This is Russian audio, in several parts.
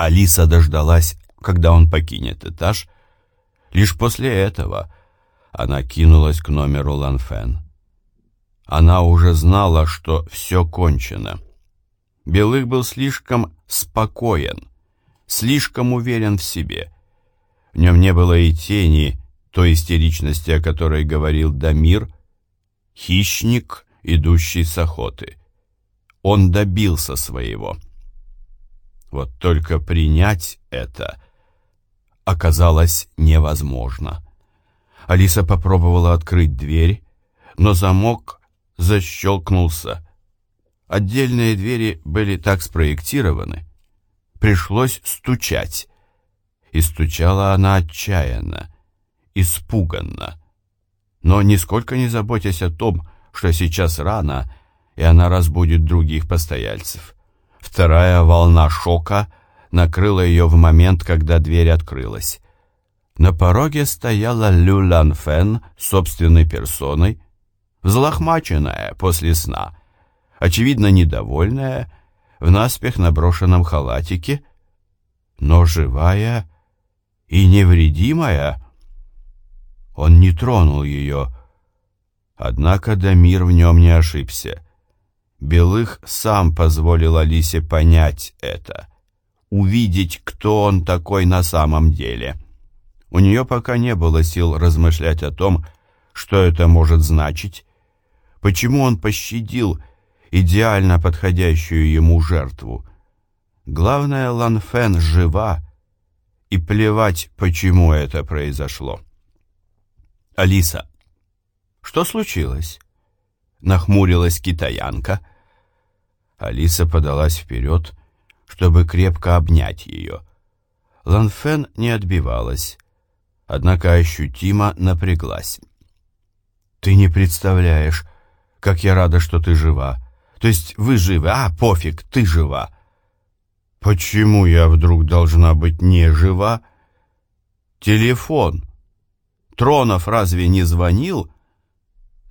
Алиса дождалась, когда он покинет этаж. Лишь после этого она кинулась к номеру Ланфен. Она уже знала, что все кончено. Белых был слишком спокоен, слишком уверен в себе. В нем не было и тени той истеричности, о которой говорил Дамир, хищник, идущий с охоты. Он добился своего. Вот только принять это оказалось невозможно. Алиса попробовала открыть дверь, но замок защелкнулся. Отдельные двери были так спроектированы. Пришлось стучать. И стучала она отчаянно, испуганно. Но нисколько не заботясь о том, что сейчас рано, и она разбудит других постояльцев. Вторая волна шока накрыла ее в момент, когда дверь открылась. На пороге стояла Лю Лан Фен собственной персоной, взлохмаченная после сна, очевидно недовольная, в наспех наброшенном халатике, но живая и невредимая. Он не тронул ее, однако Дамир в нем не ошибся. Белых сам позволил Алисе понять это, увидеть, кто он такой на самом деле. У нее пока не было сил размышлять о том, что это может значить, почему он пощадил идеально подходящую ему жертву. Главное, Лан Фен жива, и плевать, почему это произошло. «Алиса, что случилось?» Нахмурилась китаянка. Алиса подалась вперед, чтобы крепко обнять ее. Лан Фен не отбивалась, однако ощутимо напряглась. «Ты не представляешь, как я рада, что ты жива. То есть вы живы, а, пофиг, ты жива». «Почему я вдруг должна быть не жива?» «Телефон. Тронов разве не звонил?»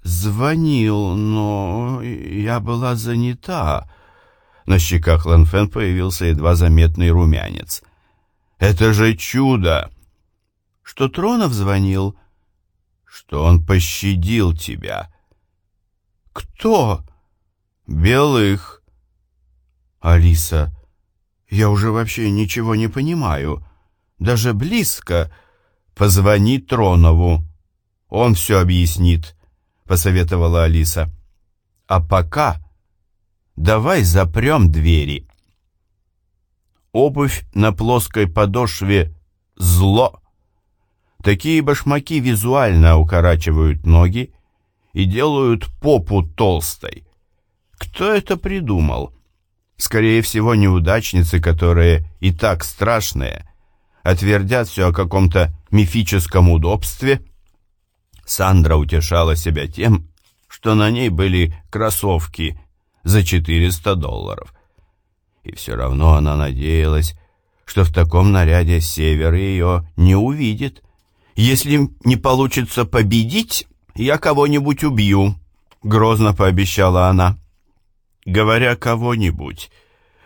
«Звонил, но я была занята». На щеках Ланфен появился едва заметный румянец. «Это же чудо!» «Что Тронов звонил?» «Что он пощадил тебя». «Кто?» «Белых». «Алиса, я уже вообще ничего не понимаю. Даже близко. Позвони Тронову. Он все объяснит», — посоветовала Алиса. «А пока давай запрем двери». Обувь на плоской подошве — зло. Такие башмаки визуально укорачивают ноги и делают попу толстой. Кто это придумал? Скорее всего, неудачницы, которые и так страшные, отвердят все о каком-то мифическом удобстве. Сандра утешала себя тем, что на ней были кроссовки за 400 долларов. И все равно она надеялась, что в таком наряде Север ее не увидит. Если не получится победить, я кого-нибудь убью», — грозно пообещала она. «Говоря кого-нибудь,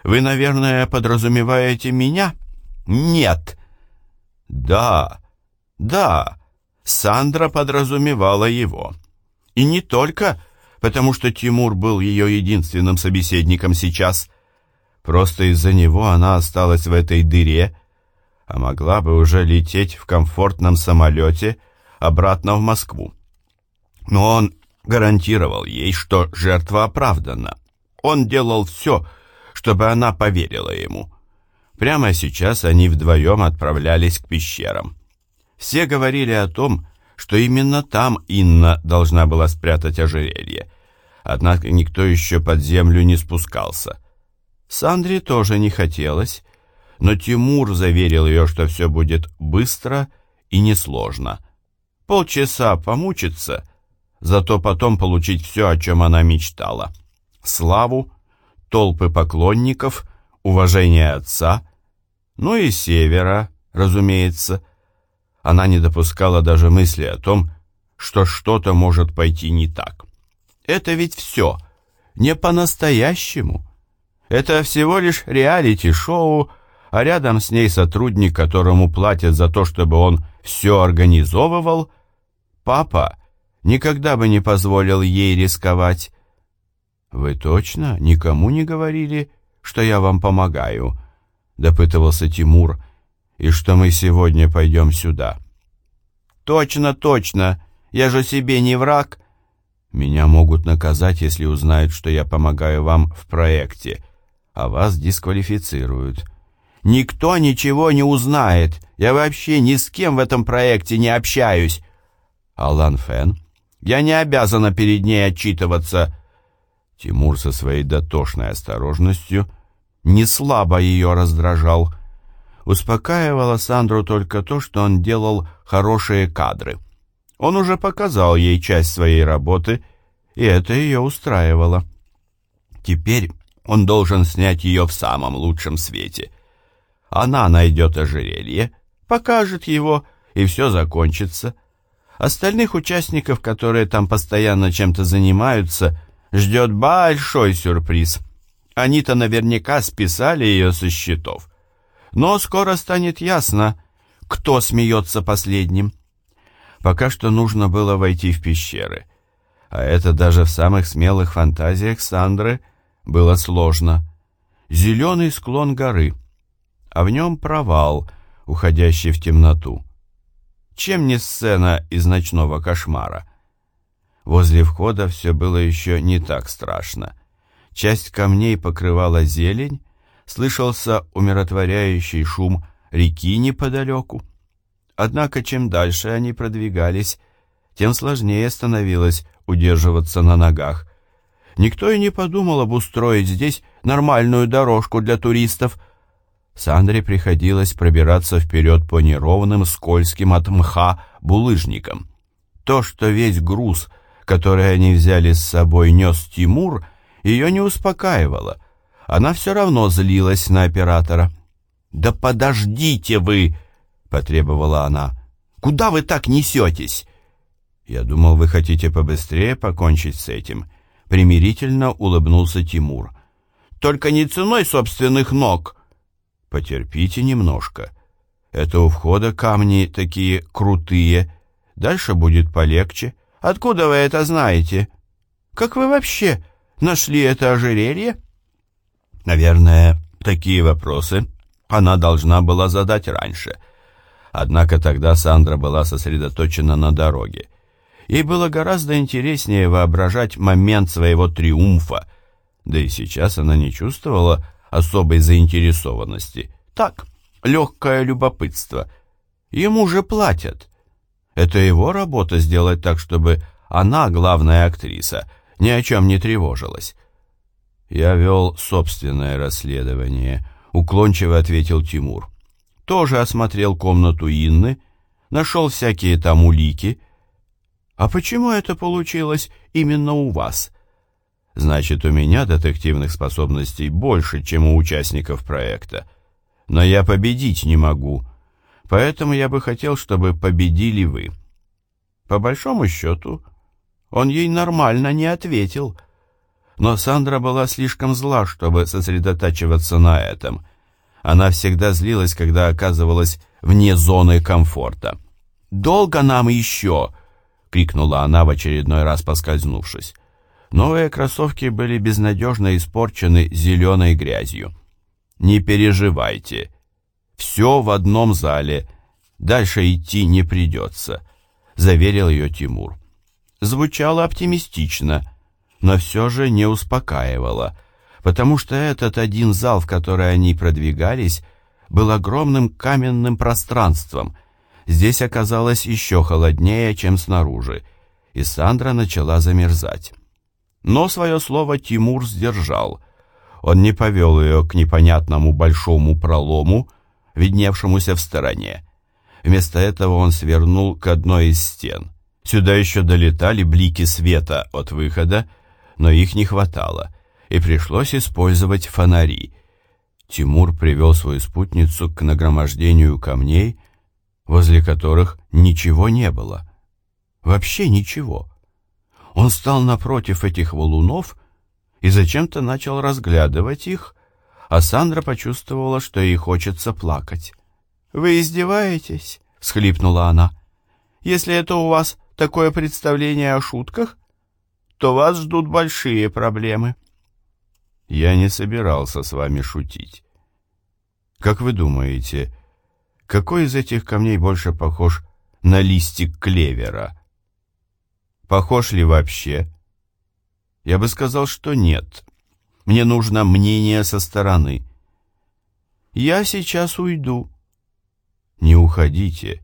вы, наверное, подразумеваете меня?» «Нет». «Да, да, Сандра подразумевала его. И не только, потому что Тимур был ее единственным собеседником сейчас. Просто из-за него она осталась в этой дыре, а могла бы уже лететь в комфортном самолете обратно в Москву. Но он гарантировал ей, что жертва оправдана. Он делал все, чтобы она поверила ему. Прямо сейчас они вдвоем отправлялись к пещерам. Все говорили о том, что именно там Инна должна была спрятать ожерелье. Однако никто еще под землю не спускался. Сандре тоже не хотелось, но Тимур заверил ее, что все будет быстро и несложно. Полчаса помучиться — зато потом получить все, о чем она мечтала. Славу, толпы поклонников, уважение отца, ну и севера, разумеется. Она не допускала даже мысли о том, что что-то может пойти не так. Это ведь все не по-настоящему. Это всего лишь реалити-шоу, а рядом с ней сотрудник, которому платят за то, чтобы он все организовывал, папа никогда бы не позволил ей рисковать. «Вы точно никому не говорили, что я вам помогаю?» — допытывался Тимур, — «и что мы сегодня пойдем сюда». «Точно, точно! Я же себе не враг!» «Меня могут наказать, если узнают, что я помогаю вам в проекте, а вас дисквалифицируют». «Никто ничего не узнает! Я вообще ни с кем в этом проекте не общаюсь!» «Алан Фен?» «Я не обязана перед ней отчитываться!» Тимур со своей дотошной осторожностью не слабо ее раздражал. Успокаивало Сандру только то, что он делал хорошие кадры. Он уже показал ей часть своей работы, и это ее устраивало. Теперь он должен снять ее в самом лучшем свете. Она найдет ожерелье, покажет его, и все закончится. Остальных участников, которые там постоянно чем-то занимаются, ждет большой сюрприз. Они-то наверняка списали ее со счетов. Но скоро станет ясно, кто смеется последним. Пока что нужно было войти в пещеры. А это даже в самых смелых фантазиях Сандры было сложно. Зеленый склон горы, а в нем провал, уходящий в темноту. Чем не сцена из ночного кошмара? Возле входа все было еще не так страшно. Часть камней покрывала зелень, слышался умиротворяющий шум реки неподалеку. Однако чем дальше они продвигались, тем сложнее становилось удерживаться на ногах. Никто и не подумал обустроить здесь нормальную дорожку для туристов. Сандре приходилось пробираться вперед по неровным, скользким от мха булыжникам. То, что весь груз, который они взяли с собой, нес Тимур, ее не успокаивало. Она все равно злилась на оператора. «Да подождите вы!» — потребовала она. «Куда вы так несетесь?» «Я думал, вы хотите побыстрее покончить с этим», — примирительно улыбнулся Тимур. «Только не ценой собственных ног». «Потерпите немножко. Это у входа камни такие крутые. Дальше будет полегче. Откуда вы это знаете? Как вы вообще нашли это ожерелье?» Наверное, такие вопросы она должна была задать раньше. Однако тогда Сандра была сосредоточена на дороге. Ей было гораздо интереснее воображать момент своего триумфа, да и сейчас она не чувствовала особой заинтересованности. Так, легкое любопытство. Ему же платят. Это его работа сделать так, чтобы она, главная актриса, ни о чем не тревожилась. «Я вел собственное расследование», — уклончиво ответил Тимур. «Тоже осмотрел комнату Инны, нашел всякие там улики. А почему это получилось именно у вас?» «Значит, у меня детективных способностей больше, чем у участников проекта. Но я победить не могу, поэтому я бы хотел, чтобы победили вы». По большому счету, он ей нормально не ответил — но Сандра была слишком зла, чтобы сосредотачиваться на этом. Она всегда злилась, когда оказывалась вне зоны комфорта. «Долго нам еще?» — крикнула она в очередной раз, поскользнувшись. Новые кроссовки были безнадежно испорчены зеленой грязью. «Не переживайте. Все в одном зале. Дальше идти не придется», — заверил ее Тимур. Звучало оптимистично — но все же не успокаивало, потому что этот один зал, в который они продвигались, был огромным каменным пространством. Здесь оказалось еще холоднее, чем снаружи, и Сандра начала замерзать. Но свое слово Тимур сдержал. Он не повел ее к непонятному большому пролому, видневшемуся в стороне. Вместо этого он свернул к одной из стен. Сюда еще долетали блики света от выхода, но их не хватало, и пришлось использовать фонари. Тимур привел свою спутницу к нагромождению камней, возле которых ничего не было. Вообще ничего. Он стал напротив этих валунов и зачем-то начал разглядывать их, а Сандра почувствовала, что ей хочется плакать. «Вы издеваетесь?» — всхлипнула она. «Если это у вас такое представление о шутках, то вас ждут большие проблемы». «Я не собирался с вами шутить. Как вы думаете, какой из этих камней больше похож на листик клевера? Похож ли вообще?» Я бы сказал, что нет. Мне нужно мнение со стороны. Я сейчас уйду. Не уходите.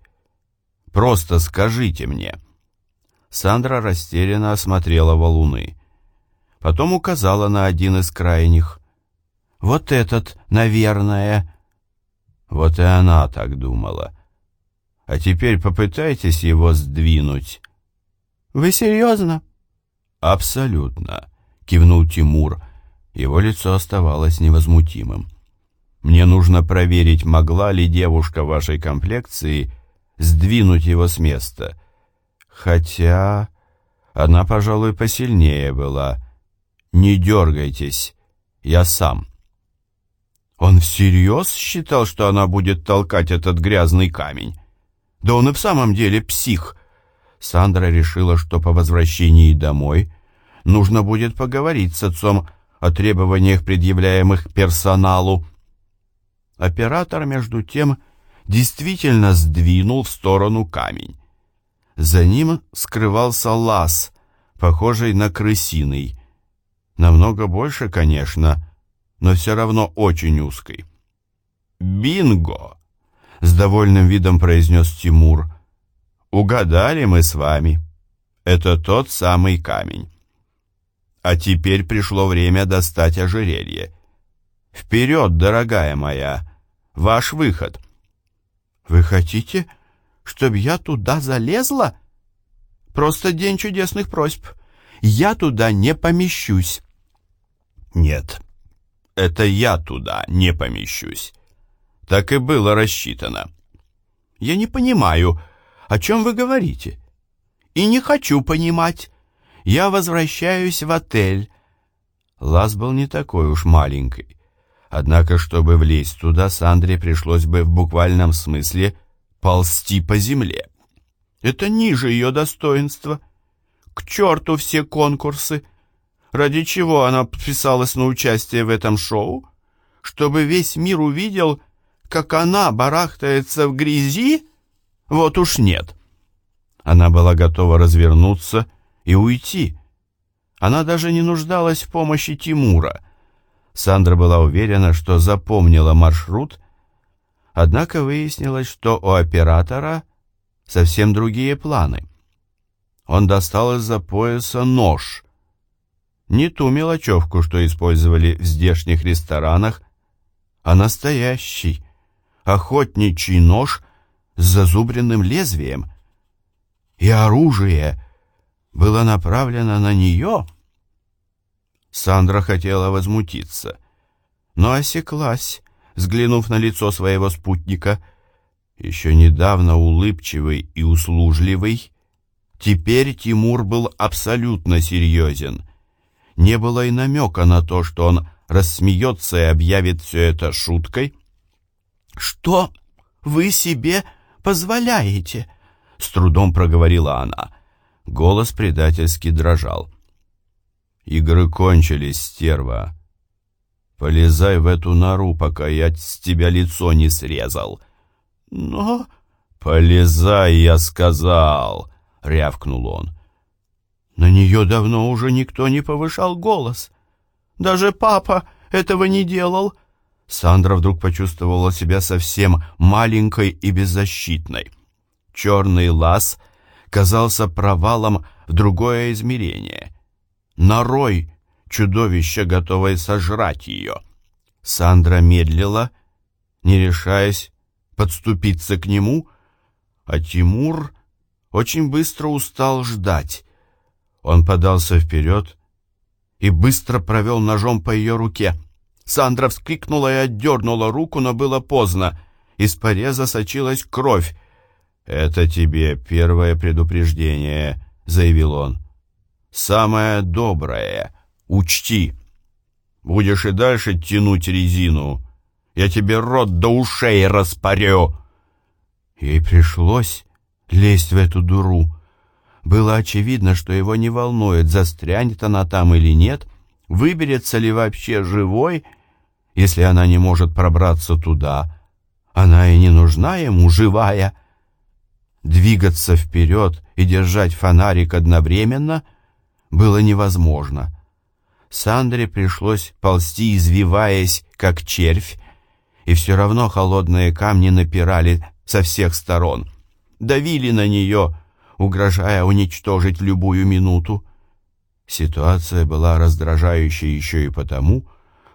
Просто скажите мне. Сандра растерянно осмотрела валуны. Потом указала на один из крайних. Вот этот, наверное. Вот и она так думала. А теперь попытайтесь его сдвинуть. Вы серьезно? Абсолютно, кивнул Тимур. Его лицо оставалось невозмутимым. Мне нужно проверить, могла ли девушка вашей комплекции сдвинуть его с места. Хотя она, пожалуй, посильнее была. Не дергайтесь, я сам. Он всерьез считал, что она будет толкать этот грязный камень? Да он и в самом деле псих. Сандра решила, что по возвращении домой нужно будет поговорить с отцом о требованиях, предъявляемых персоналу. Оператор, между тем, действительно сдвинул в сторону камень. За ним скрывался лаз, похожий на крысиный. Намного больше, конечно, но все равно очень узкий. «Бинго!» — с довольным видом произнес Тимур. «Угадали мы с вами. Это тот самый камень. А теперь пришло время достать ожерелье. Вперед, дорогая моя, ваш выход». «Вы хотите, чтобы я туда залезла?» «Просто день чудесных просьб. Я туда не помещусь». «Нет, это я туда не помещусь. Так и было рассчитано». «Я не понимаю, о чем вы говорите. И не хочу понимать. Я возвращаюсь в отель». Лаз был не такой уж маленький. Однако, чтобы влезть туда, Сандре пришлось бы в буквальном смысле ползти по земле. Это ниже ее достоинства. К черту все конкурсы. Ради чего она подписалась на участие в этом шоу? Чтобы весь мир увидел, как она барахтается в грязи? Вот уж нет. Она была готова развернуться и уйти. Она даже не нуждалась в помощи Тимура. Сандра была уверена, что запомнила маршрут, однако выяснилось, что у оператора совсем другие планы. Он достал из-за пояса нож. Не ту мелочевку, что использовали в здешних ресторанах, а настоящий, охотничий нож с зазубренным лезвием. И оружие было направлено на нее. Сандра хотела возмутиться, но осеклась, взглянув на лицо своего спутника. Еще недавно улыбчивый и услужливый, теперь Тимур был абсолютно серьезен. Не было и намека на то, что он рассмеется и объявит все это шуткой. «Что вы себе позволяете?» — с трудом проговорила она. Голос предательски дрожал. «Игры кончились, стерва. Полезай в эту нору, пока я с тебя лицо не срезал». «Но...» «Полезай, я сказал!» — рявкнул он. На нее давно уже никто не повышал голос. Даже папа этого не делал. Сандра вдруг почувствовала себя совсем маленькой и беззащитной. Черный лаз казался провалом в другое измерение. Норой чудовище, готовое сожрать ее. Сандра медлила, не решаясь подступиться к нему, а Тимур очень быстро устал ждать. Он подался вперед и быстро провел ножом по ее руке. Сандра вскрикнула и отдернула руку, но было поздно. Из пореза сочилась кровь. «Это тебе первое предупреждение», — заявил он. «Самое доброе. Учти. Будешь и дальше тянуть резину. Я тебе рот до ушей распорю. Ей пришлось лезть в эту дуру. Было очевидно, что его не волнует, застрянет она там или нет, выберется ли вообще живой, если она не может пробраться туда. Она и не нужна ему живая. Двигаться вперед и держать фонарик одновременно было невозможно. Сандре пришлось ползти, извиваясь, как червь, и все равно холодные камни напирали со всех сторон, давили на нее, угрожая уничтожить любую минуту. Ситуация была раздражающей еще и потому,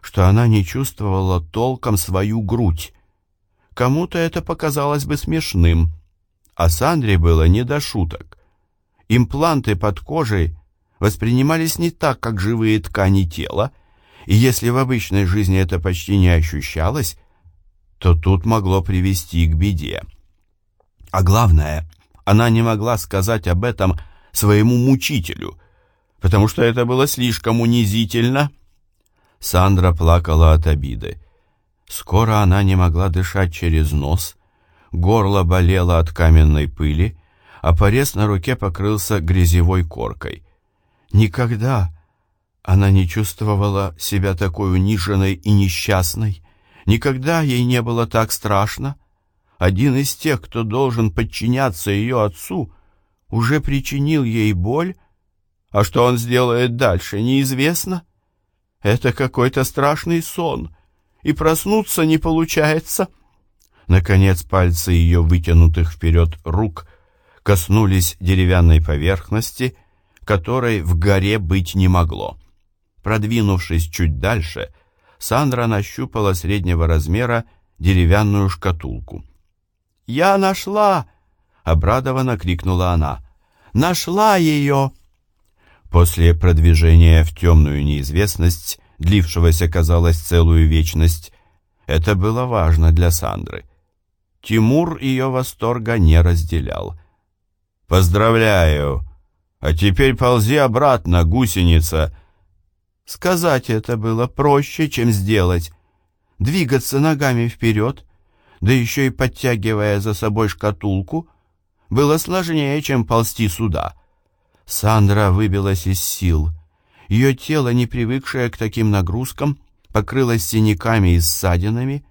что она не чувствовала толком свою грудь. Кому-то это показалось бы смешным, а Сандре было не до шуток. Импланты под кожей воспринимались не так, как живые ткани тела, и если в обычной жизни это почти не ощущалось, то тут могло привести к беде. А главное, она не могла сказать об этом своему мучителю, потому что это было слишком унизительно. Сандра плакала от обиды. Скоро она не могла дышать через нос, горло болело от каменной пыли, а порез на руке покрылся грязевой коркой. Никогда она не чувствовала себя такой униженной и несчастной. Никогда ей не было так страшно. Один из тех, кто должен подчиняться ее отцу, уже причинил ей боль, а что он сделает дальше, неизвестно. Это какой-то страшный сон, и проснуться не получается. Наконец пальцы ее вытянутых вперед рук коснулись деревянной поверхности — которой в горе быть не могло. Продвинувшись чуть дальше, Сандра нащупала среднего размера деревянную шкатулку. «Я нашла!» — обрадованно крикнула она. «Нашла ее!» После продвижения в темную неизвестность, длившегося, казалось, целую вечность, это было важно для Сандры. Тимур ее восторга не разделял. «Поздравляю!» А теперь ползи обратно, гусеница. Сказать это было проще, чем сделать. Двигаться ногами вперед, да еще и подтягивая за собой шкатулку, было сложнее, чем ползти сюда. Сандра выбилась из сил. Ее тело, не привыкшее к таким нагрузкам, покрылось синяками и ссадинами.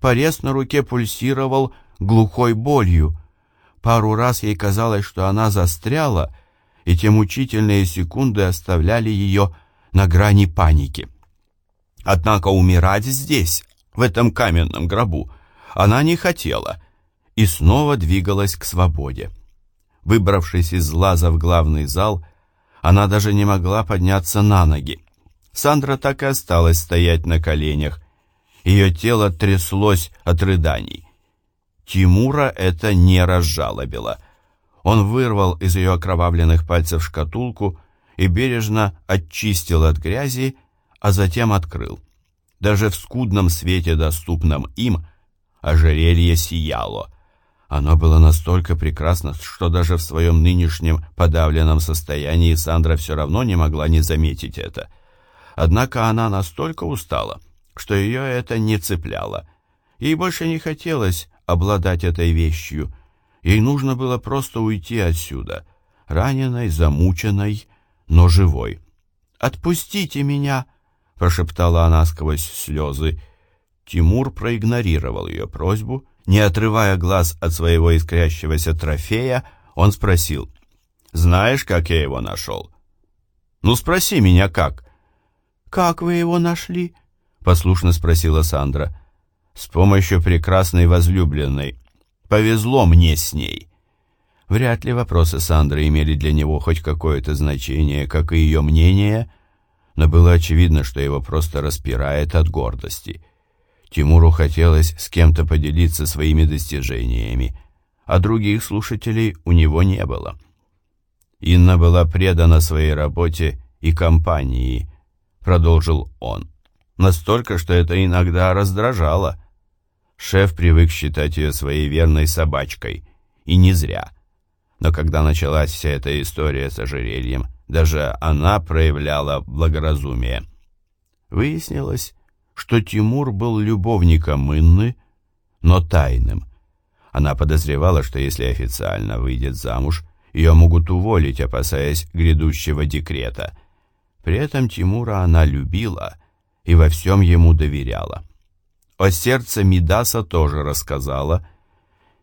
Порез на руке пульсировал глухой болью. Пару раз ей казалось, что она застряла — и те мучительные секунды оставляли ее на грани паники. Однако умирать здесь, в этом каменном гробу, она не хотела и снова двигалась к свободе. Выбравшись из лаза в главный зал, она даже не могла подняться на ноги. Сандра так и осталась стоять на коленях. Ее тело тряслось от рыданий. Тимура это не разжалобило — он вырвал из ее окровавленных пальцев шкатулку и бережно очистил от грязи, а затем открыл. Даже в скудном свете, доступном им, ожерелье сияло. Оно было настолько прекрасно, что даже в своем нынешнем подавленном состоянии Сандра все равно не могла не заметить это. Однако она настолько устала, что ее это не цепляло. Ей больше не хотелось обладать этой вещью — Ей нужно было просто уйти отсюда, раненой, замученной, но живой. «Отпустите меня!» — прошептала она сквозь слезы. Тимур проигнорировал ее просьбу. Не отрывая глаз от своего искрящегося трофея, он спросил, «Знаешь, как я его нашел?» «Ну, спроси меня, как?» «Как вы его нашли?» — послушно спросила Сандра. «С помощью прекрасной возлюбленной. Повезло мне с ней. Вряд ли вопросы Сандры имели для него хоть какое-то значение, как и ее мнение, но было очевидно, что его просто распирает от гордости. Тимуру хотелось с кем-то поделиться своими достижениями, а других слушателей у него не было. Инна была предана своей работе и компании, продолжил он. Настолько, что это иногда раздражало. Шеф привык считать ее своей верной собачкой, и не зря. Но когда началась вся эта история с ожерельем, даже она проявляла благоразумие. Выяснилось, что Тимур был любовником Инны, но тайным. Она подозревала, что если официально выйдет замуж, ее могут уволить, опасаясь грядущего декрета. При этом Тимура она любила и во всем ему доверяла. О сердце Мидаса тоже рассказала,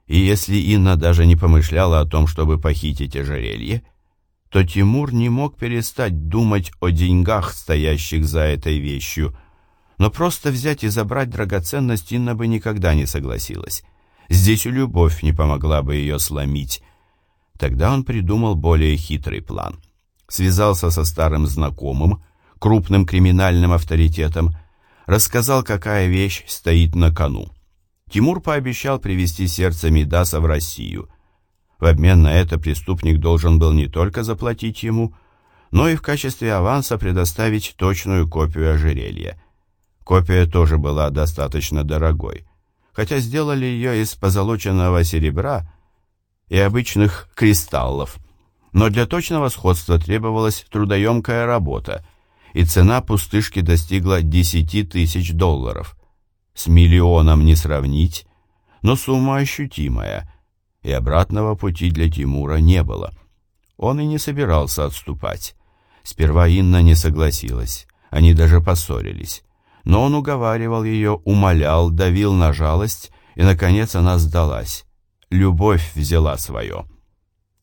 и если Инна даже не помышляла о том, чтобы похитить ожерелье, то Тимур не мог перестать думать о деньгах, стоящих за этой вещью, но просто взять и забрать драгоценность Инна бы никогда не согласилась. Здесь и любовь не помогла бы ее сломить. Тогда он придумал более хитрый план. Связался со старым знакомым, крупным криминальным авторитетом, рассказал, какая вещь стоит на кону. Тимур пообещал привести сердце Мидаса в Россию. В обмен на это преступник должен был не только заплатить ему, но и в качестве аванса предоставить точную копию ожерелья. Копия тоже была достаточно дорогой хотя сделали ее из позолоченного серебра и обычных кристаллов. Но для точного сходства требовалась трудоемкая работа, и цена пустышки достигла 10 тысяч долларов. С миллионом не сравнить, но сумма ощутимая, и обратного пути для Тимура не было. Он и не собирался отступать. Сперва Инна не согласилась, они даже поссорились но он уговаривал ее, умолял, давил на жалость, и, наконец, она сдалась. Любовь взяла свое.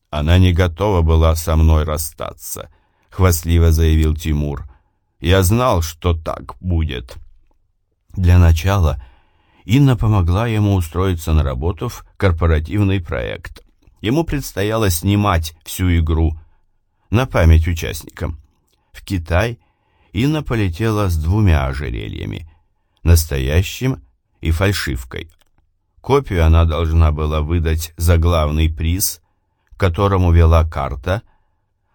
«Она не готова была со мной расстаться», — хвастливо заявил Тимур. «Я знал, что так будет». Для начала Инна помогла ему устроиться на работу в корпоративный проект. Ему предстояло снимать всю игру на память участникам. В Китай Инна полетела с двумя ожерельями, настоящим и фальшивкой. Копию она должна была выдать за главный приз, которому вела карта,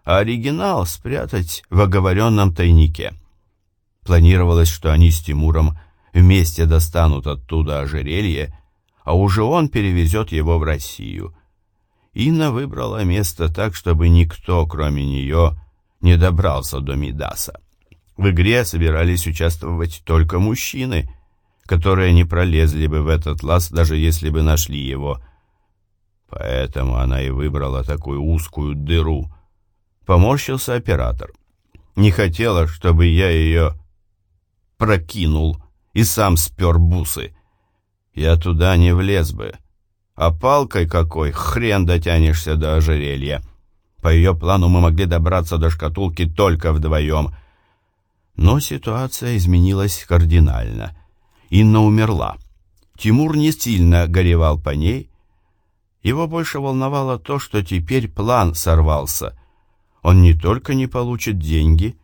а оригинал спрятать в оговоренном тайнике. Планировалось, что они с Тимуром вместе достанут оттуда ожерелье, а уже он перевезет его в Россию. Инна выбрала место так, чтобы никто, кроме нее, не добрался до Мидаса. В игре собирались участвовать только мужчины, которые не пролезли бы в этот лаз, даже если бы нашли его. Поэтому она и выбрала такую узкую дыру. Поморщился оператор. Не хотела, чтобы я ее прокинул и сам спер бусы. Я туда не влез бы. А палкой какой хрен дотянешься до ожерелья. По ее плану мы могли добраться до шкатулки только вдвоем — но ситуация изменилась кардинально. Инна умерла. Тимур не сильно горевал по ней. Его больше волновало то, что теперь план сорвался. Он не только не получит деньги,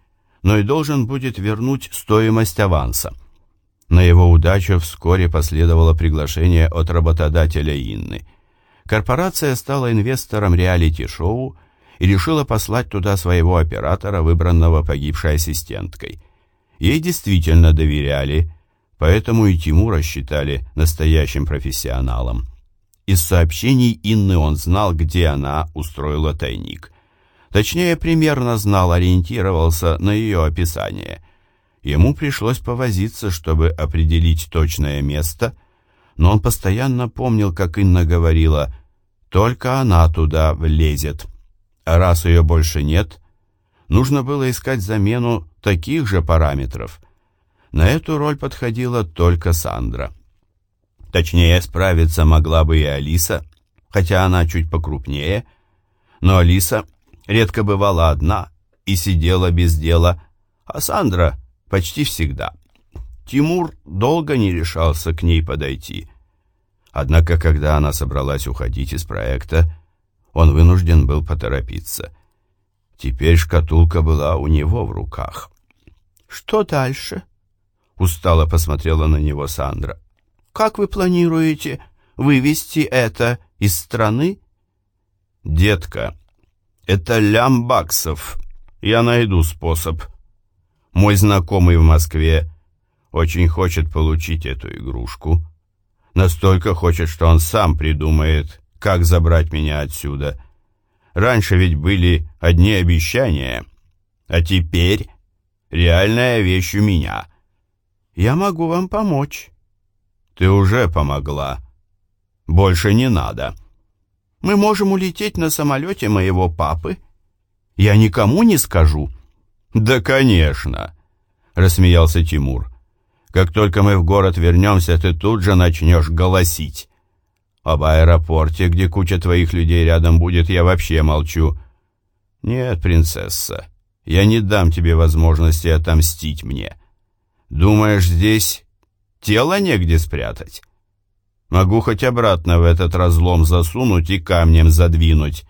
но и должен будет вернуть стоимость аванса. На его удачу вскоре последовало приглашение от работодателя Инны. Корпорация стала инвестором реалити-шоу и решила послать туда своего оператора, выбранного погибшей ассистенткой. Ей действительно доверяли, поэтому и Тимура считали настоящим профессионалом. Из сообщений Инны он знал, где она устроила тайник. Точнее, примерно знал, ориентировался на ее описание. Ему пришлось повозиться, чтобы определить точное место, но он постоянно помнил, как Инна говорила, «Только она туда влезет» а раз ее больше нет, нужно было искать замену таких же параметров. На эту роль подходила только Сандра. Точнее, справиться могла бы и Алиса, хотя она чуть покрупнее, но Алиса редко бывала одна и сидела без дела, а Сандра почти всегда. Тимур долго не решался к ней подойти. Однако, когда она собралась уходить из проекта, он вынужден был поторопиться. Теперь шкатулка была у него в руках. «Что дальше?» — устало посмотрела на него Сандра. «Как вы планируете вывести это из страны?» «Детка, это лям баксов. Я найду способ. Мой знакомый в Москве очень хочет получить эту игрушку. Настолько хочет, что он сам придумает, как забрать меня отсюда. Раньше ведь были одни обещания, а теперь реальная вещь у меня — Я могу вам помочь. Ты уже помогла. Больше не надо. Мы можем улететь на самолете моего папы. Я никому не скажу. Да, конечно, рассмеялся Тимур. Как только мы в город вернемся, ты тут же начнешь голосить. Об аэропорте, где куча твоих людей рядом будет, я вообще молчу. Нет, принцесса, я не дам тебе возможности отомстить мне. Думаешь, здесь тело негде спрятать? Могу хоть обратно в этот разлом засунуть и камнем задвинуть.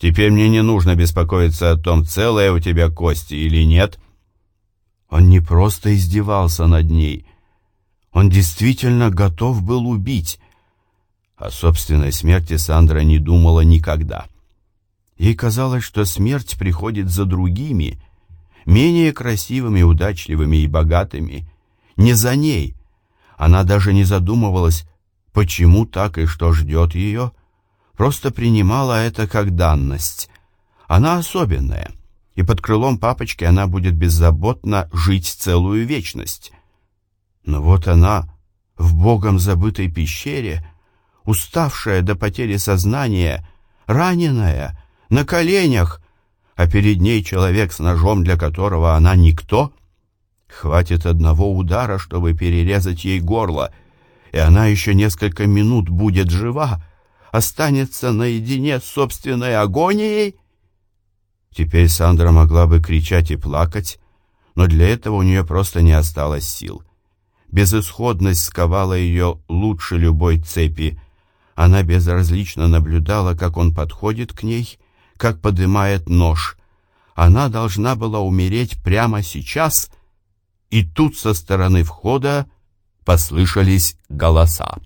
Теперь мне не нужно беспокоиться о том, целая у тебя кости или нет. Он не просто издевался над ней. Он действительно готов был убить. О собственной смерти Сандра не думала никогда. Ей казалось, что смерть приходит за другими, менее красивыми, удачливыми и богатыми. Не за ней. Она даже не задумывалась, почему так и что ждет ее. Просто принимала это как данность. Она особенная, и под крылом папочки она будет беззаботно жить целую вечность. Но вот она в богом забытой пещере, уставшая до потери сознания, раненая, на коленях, а перед ней человек с ножом, для которого она никто. Хватит одного удара, чтобы перерезать ей горло, и она еще несколько минут будет жива, останется наедине с собственной агонией. Теперь Сандра могла бы кричать и плакать, но для этого у нее просто не осталось сил. Безысходность сковала ее лучше любой цепи. Она безразлично наблюдала, как он подходит к ней как подымает нож. Она должна была умереть прямо сейчас, и тут со стороны входа послышались голоса.